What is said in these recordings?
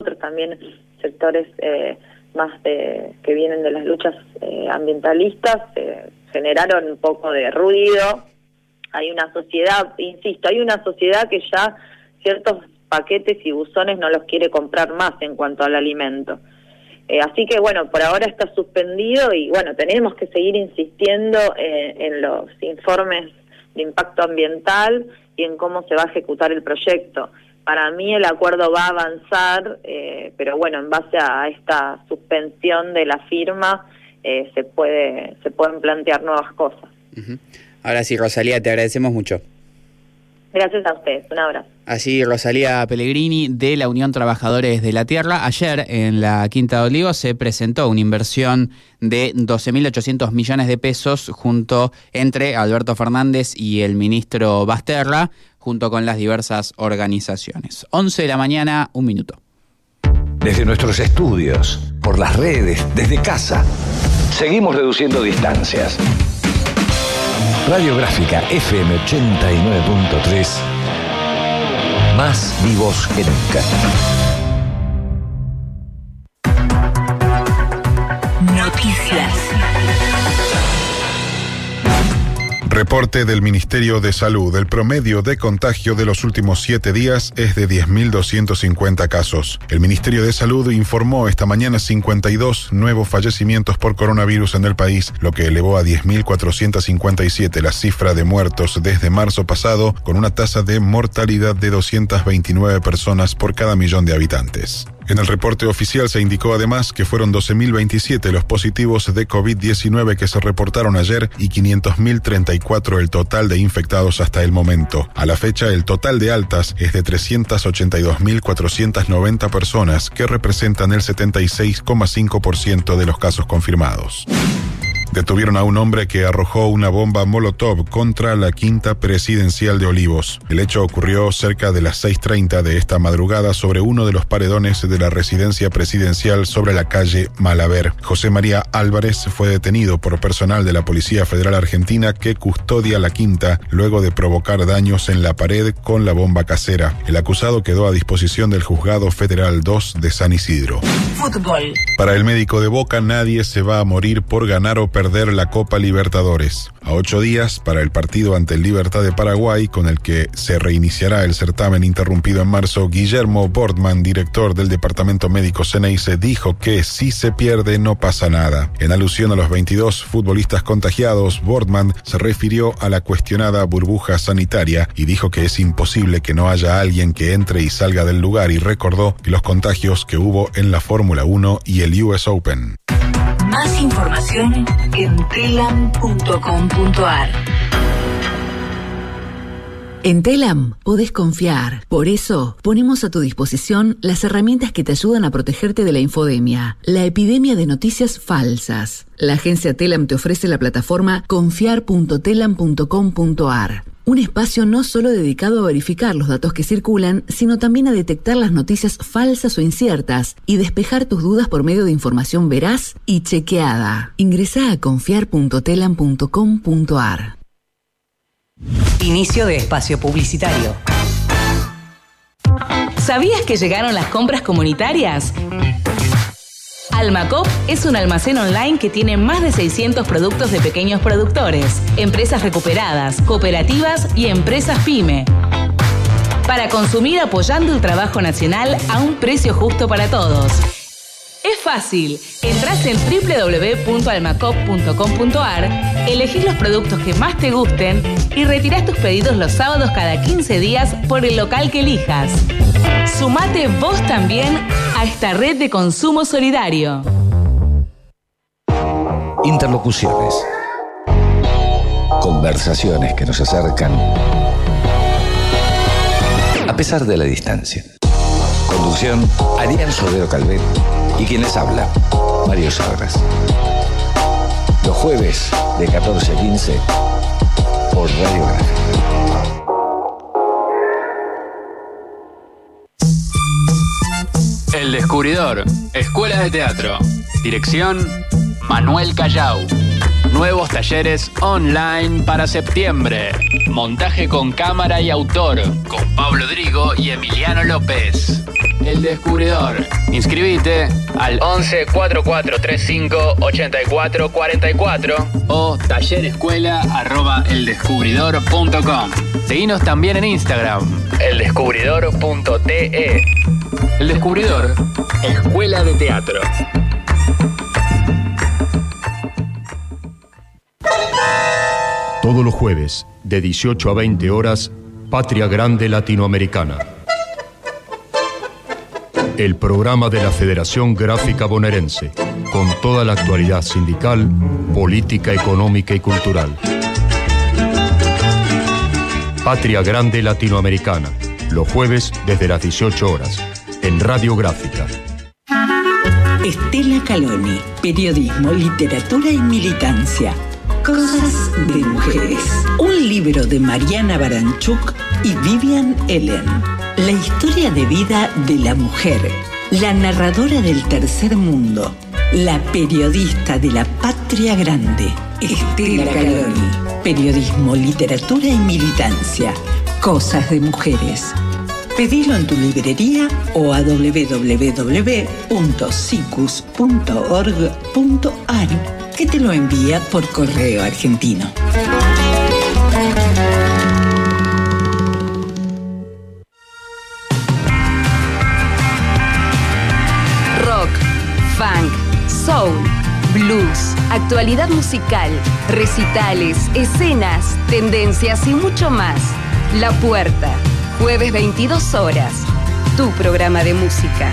otros también sectores eh, más de, que vienen de las luchas eh, ambientalistas, generaron un poco de ruido. Hay una sociedad, insisto, hay una sociedad que ya ciertos paquetes y buzones no los quiere comprar más en cuanto al alimento. Eh, así que bueno, por ahora está suspendido y bueno, tenemos que seguir insistiendo eh, en los informes de impacto ambiental y en cómo se va a ejecutar el proyecto. Para mí el acuerdo va a avanzar, eh, pero bueno, en base a esta suspensión de la firma se puede se pueden plantear nuevas cosas. Ahora sí, Rosalía, te agradecemos mucho. Gracias a ustedes, un abrazo. Así Rosalía Pellegrini de la Unión Trabajadores de la Tierra. Ayer en la Quinta de Olivos se presentó una inversión de 12.800 millones de pesos junto entre Alberto Fernández y el ministro Basterra, junto con las diversas organizaciones. 11 de la mañana, un minuto. Desde nuestros estudios, por las redes, desde casa, seguimos reduciendo distancias Radiográfica FM 89.3. Más vivos que nunca. Reporte del Ministerio de Salud. El promedio de contagio de los últimos siete días es de 10.250 casos. El Ministerio de Salud informó esta mañana 52 nuevos fallecimientos por coronavirus en el país, lo que elevó a 10.457 la cifra de muertos desde marzo pasado, con una tasa de mortalidad de 229 personas por cada millón de habitantes. En el reporte oficial se indicó además que fueron 12.027 los positivos de COVID-19 que se reportaron ayer y 500.034 el total de infectados hasta el momento. A la fecha, el total de altas es de 382.490 personas, que representan el 76,5% de los casos confirmados. Detuvieron a un hombre que arrojó una bomba Molotov contra la quinta presidencial de Olivos. El hecho ocurrió cerca de las 6.30 de esta madrugada sobre uno de los paredones de la residencia presidencial sobre la calle Malaver. José María Álvarez fue detenido por personal de la Policía Federal Argentina que custodia la quinta luego de provocar daños en la pared con la bomba casera. El acusado quedó a disposición del Juzgado Federal 2 de San Isidro. Fútbol. Para el médico de Boca nadie se va a morir por ganar o perder la Copa Libertadores. A ocho días para el partido ante el Libertad de Paraguay, con el que se reiniciará el certamen interrumpido en marzo, Guillermo Bordman, director del Departamento Médico Ceneice, dijo que si se pierde no pasa nada. En alusión a los 22 futbolistas contagiados, Bordman se refirió a la cuestionada burbuja sanitaria y dijo que es imposible que no haya alguien que entre y salga del lugar y recordó los contagios que hubo en la Fórmula 1 y el US Open. Más información en telam.com.ar. En Telam podés confiar. Por eso ponemos a tu disposición las herramientas que te ayudan a protegerte de la infodemia, la epidemia de noticias falsas. La agencia Telam te ofrece la plataforma confiar.telam.com.ar un espacio no solo dedicado a verificar los datos que circulan, sino también a detectar las noticias falsas o inciertas y despejar tus dudas por medio de información veraz y chequeada. Ingresa a confiar.telam.com.ar. Inicio de espacio publicitario. ¿Sabías que llegaron las compras comunitarias? Almacop es un almacén online que tiene más de 600 productos de pequeños productores, empresas recuperadas, cooperativas y empresas pyme. Para consumir apoyando el trabajo nacional a un precio justo para todos. Fácil. Entrás en www.almacop.com.ar, elegís los productos que más te gusten y retirás tus pedidos los sábados cada 15 días por el local que elijas. Sumate vos también a esta red de consumo solidario. Interlocuciones. Conversaciones que nos acercan a pesar de la distancia. Conducción, Ariel Sodero Calvet y quien les habla, Mario Sagras. Los jueves de 14 a 15 por Radio Gráfica. El Descubridor, Escuela de Teatro. Dirección, Manuel Callao. Nuevos talleres online para septiembre. Montaje con cámara y autor, con Pablo Drigo y Emiliano López. El Descubridor. Inscribite al 11 4435 84 44 o tallerescuela arroba eldescubridor.com. Seguinos también en Instagram, eldescubridor.te. El Descubridor, Escuela de Teatro. Todos los jueves, de 18 a 20 horas, Patria Grande Latinoamericana. El programa de la Federación Gráfica Bonaerense, con toda la actualidad sindical, política, económica y cultural. Patria Grande Latinoamericana, los jueves desde las 18 horas, en Radio Gráfica. Estela Caloni, periodismo, literatura y militancia. Cosas de mujeres. Un libro de Mariana Baranchuk y Vivian Ellen. La historia de vida de la mujer. La narradora del tercer mundo. La periodista de la patria grande. Estela Caloni. Periodismo, literatura y militancia. Cosas de mujeres. Pedilo en tu librería o a www.sicus.org.ar que te lo envía por correo argentino. Rock, funk, soul, blues, actualidad musical, recitales, escenas, tendencias y mucho más. La Puerta, jueves 22 horas. Tu programa de música.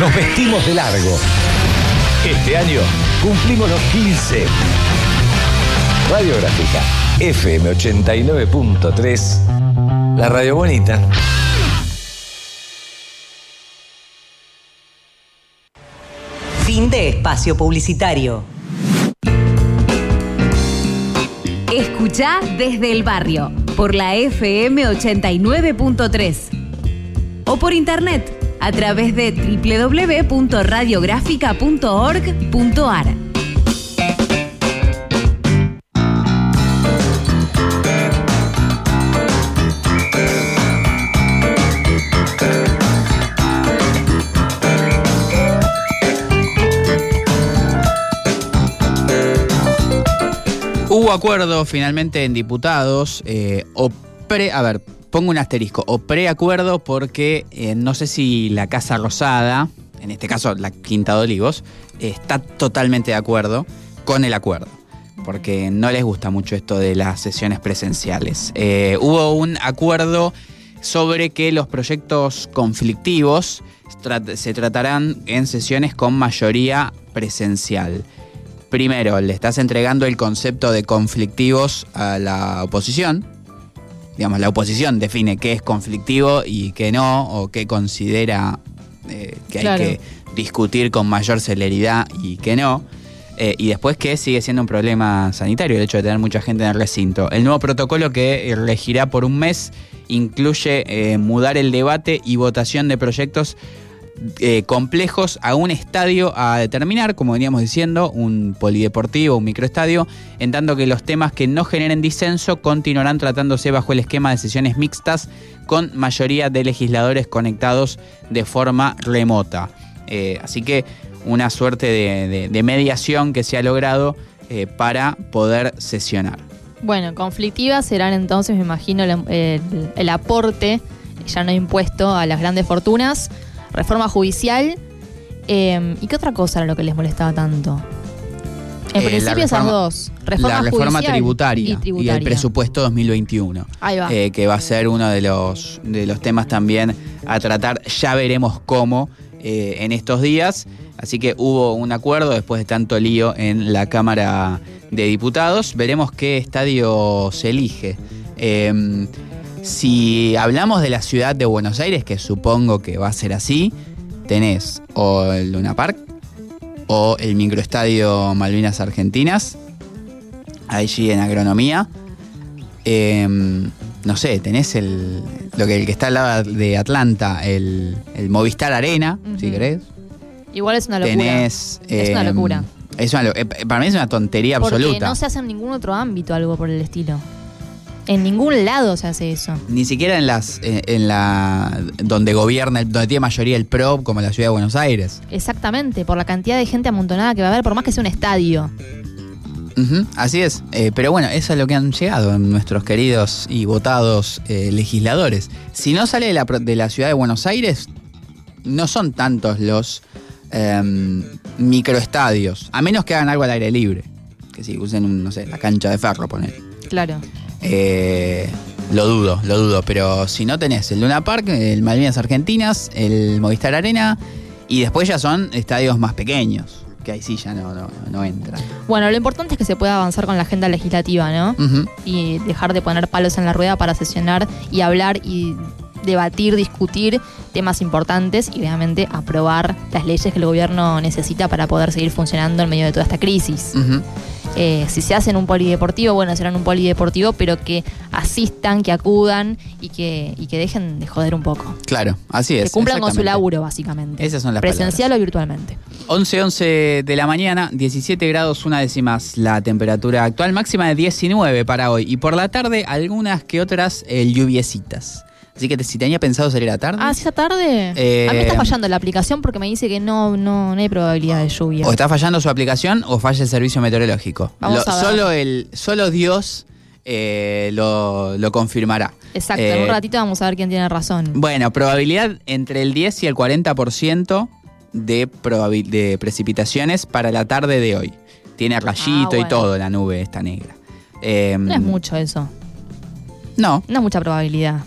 nos vestimos de largo. Este año cumplimos los 15. Radiográfica FM 89.3. La radio bonita. Fin de espacio publicitario. Escucha desde el barrio por la FM 89.3 o por internet a través de www.radiográfica.org.ar. Hubo acuerdo finalmente en diputados, eh, o pre, a ver, pongo un asterisco, o preacuerdo porque eh, no sé si la Casa Rosada, en este caso la Quinta de Olivos, está totalmente de acuerdo con el acuerdo. Porque no les gusta mucho esto de las sesiones presenciales. Eh, hubo un acuerdo sobre que los proyectos conflictivos se tratarán en sesiones con mayoría presencial. Primero, le estás entregando el concepto de conflictivos a la oposición. Digamos, la oposición define qué es conflictivo y qué no, o qué considera eh, que Claro. hay que discutir con mayor celeridad y qué no. Eh, y después que sigue siendo un problema sanitario el hecho de tener mucha gente en el recinto. El nuevo protocolo que regirá por un mes incluye eh, mudar el debate y votación de proyectos eh, complejos a un estadio a determinar, como veníamos diciendo, un polideportivo, un microestadio, en tanto que los temas que no generen disenso continuarán tratándose bajo el esquema de sesiones mixtas con mayoría de legisladores conectados de forma remota. Eh, así que una suerte de, mediación que se ha logrado eh, para poder sesionar. Bueno, conflictivas serán entonces, me imagino, el, el- el aporte ya no impuesto a las grandes fortunas, reforma judicial. eh, ¿Y qué otra cosa era lo que les molestaba tanto? En Eh, principio esas dos. Reforma la reforma tributaria, y el presupuesto 2021. Ahí va. eh, que va a ser uno de los, de los temas también a tratar. Ya veremos cómo eh, en estos días. Así que hubo un acuerdo después de tanto lío en la Cámara de Diputados. Veremos qué estadio se elige. Si hablamos de la ciudad de Buenos Aires, que supongo que va a ser así, tenés o el Luna Park o el microestadio Malvinas Argentinas, allí en agronomía. Eh, no sé, tenés el, lo que, el que está al lado de Atlanta, el, el Movistar Arena, si Ujú. querés. Igual es una locura. Tenés. es una eh, locura. es una eh, para mí es una tontería Porque absoluta. no se hace en ningún otro ámbito algo por el estilo. En ningún lado se hace eso. Ni siquiera en las en, en la donde gobierna, donde tiene mayoría el PRO, como la ciudad de Buenos Aires. Exactamente, por la cantidad de gente amontonada que va a haber, por más que sea un estadio. Ujú, así es. Eh, pero bueno, eso es lo que han llegado nuestros queridos y votados eh, legisladores. Si no sale de la, de la ciudad de Buenos Aires, no son tantos los em, microestadios, a menos que hagan algo al aire libre. Que si usen, un, no sé, la cancha de ferro, poner. Claro. Eh, lo dudo, lo dudo. Pero si no tenés el Luna Park, el Malvinas Argentinas, el Movistar Arena, y después ya son estadios más pequeños, que ahí sí ya no, no, no entran. Bueno, lo importante es que se pueda avanzar con la agenda legislativa, ¿no? Y dejar de poner palos en la rueda para sesionar y hablar y debatir, discutir temas importantes y obviamente aprobar las leyes que el gobierno necesita para poder seguir funcionando en medio de toda esta crisis. Eh, si se hace en un polideportivo, bueno, será en un polideportivo, pero que asistan, que acudan y que, y que dejen de joder un poco. Claro, así es. que cumplan con su laburo, básicamente. Esas son las Presencial o virtualmente. 11, 11 de la mañana, 17 grados una décimas la temperatura actual, máxima de 19 para hoy. Y por la tarde, algunas que otras eh, lluviecitas. Así que te- si tenía pensado salir a tarde, Ah, ¿sí esta tarde? Eh, a mí está fallando la aplicación porque me dice que no, no, no hay probabilidad de lluvia. o está fallando su aplicación o falla el servicio meteorológico. Vamos a ver. Solo, el, solo Dios eh, lo, lo confirmará. Exacto, en Eh, un ratito vamos a ver quién tiene razón. Bueno, probabilidad entre el 10 y el 40% de, de precipitaciones para la tarde de hoy. Tiene rayito y Ah, bueno. todo la nube esta negra. Eh, No es mucho eso. No, No es mucha probabilidad.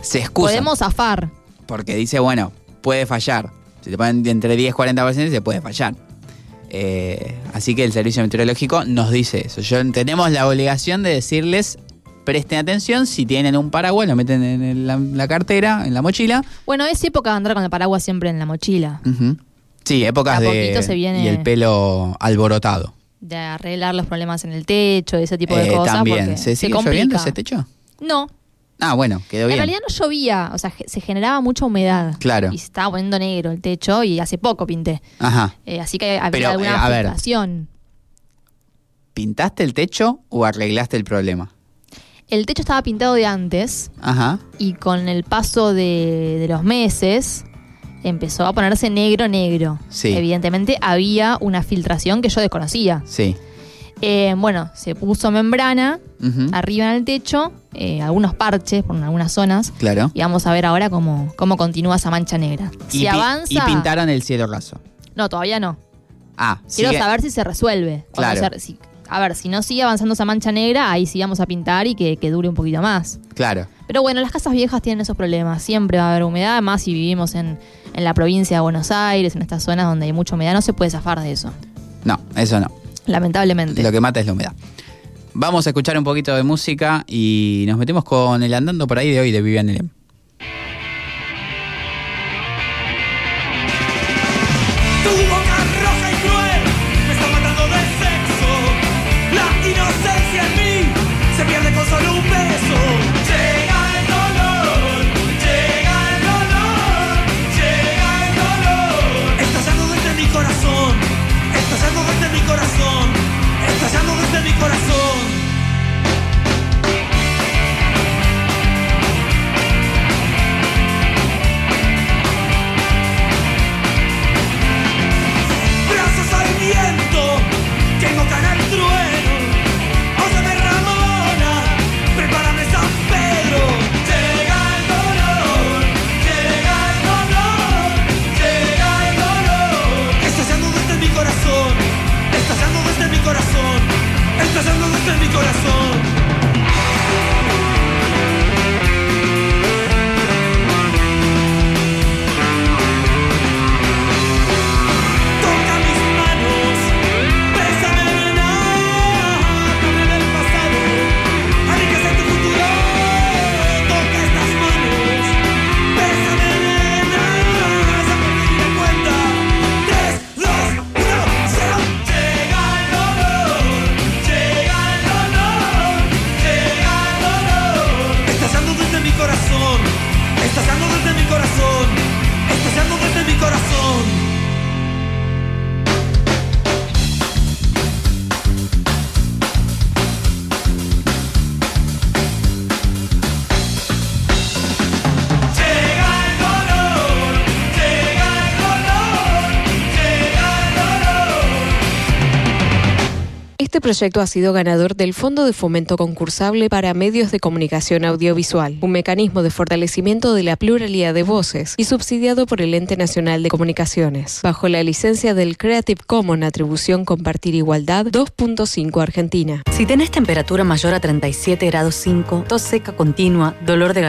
Se excusa. Podemos zafar. Porque dice, bueno, puede fallar. Si te ponen entre 10 y 40% se puede fallar. Eh, así que el servicio meteorológico nos dice eso. Yo, tenemos la obligación de decirles, presten atención, si tienen un paraguas, lo meten en el- la, la cartera, en la mochila. Bueno, es época de andar con el paraguas siempre en la mochila. Sí, épocas De se viene- Y el pelo alborotado. De arreglar los problemas en el techo, ese tipo de Eh, cosas. también. ¿Se sigue lloviendo ese techo? No, Ah, bueno, quedó en bien. realidad no llovía. O sea, se generaba mucha humedad. Claro. Y se estaba poniendo negro el techo y hace poco pinté. Ajá. Eh, así que había Pero, alguna eh, a ver. afectación. ¿Pintaste el techo o arreglaste el problema? El techo estaba pintado de antes Ajá. y con el paso de, de los meses empezó a ponerse negro, negro. Sí. Evidentemente había una filtración que yo desconocía. Sí. Eh, bueno, se puso membrana arriba en el techo, eh, algunos parches por algunas zonas. Claro. Y vamos a ver ahora cómo, cómo continúa esa mancha negra. Y Si pi- avanza. Y pintaron el cielo raso. No, todavía no. Ah, Quiero sigue- saber si se resuelve. Claro. se- si- a ver, si no sigue avanzando esa mancha negra, ahí sí vamos a pintar y que, que dure un poquito más. Claro. Pero bueno, las casas viejas tienen esos problemas. Siempre va a haber humedad, más si vivimos en, en la provincia de Buenos Aires, en estas zonas donde hay mucha humedad, no se puede zafar de eso. No, eso no. Lamentablemente. Lo que mata es la humedad. Vamos a escuchar un poquito de música y nos metemos con el andando por ahí de hoy de Vivian. Este proyecto ha sido ganador del Fondo de Fomento Concursable para Medios de Comunicación Audiovisual, un mecanismo de fortalecimiento de la pluralidad de voces y subsidiado por el Ente Nacional de Comunicaciones, bajo la licencia del Creative Commons Atribución Compartir Igualdad 2.5 Argentina. Si tenés temperatura mayor a 37 grados 5, tos seca continua, dolor de garganta,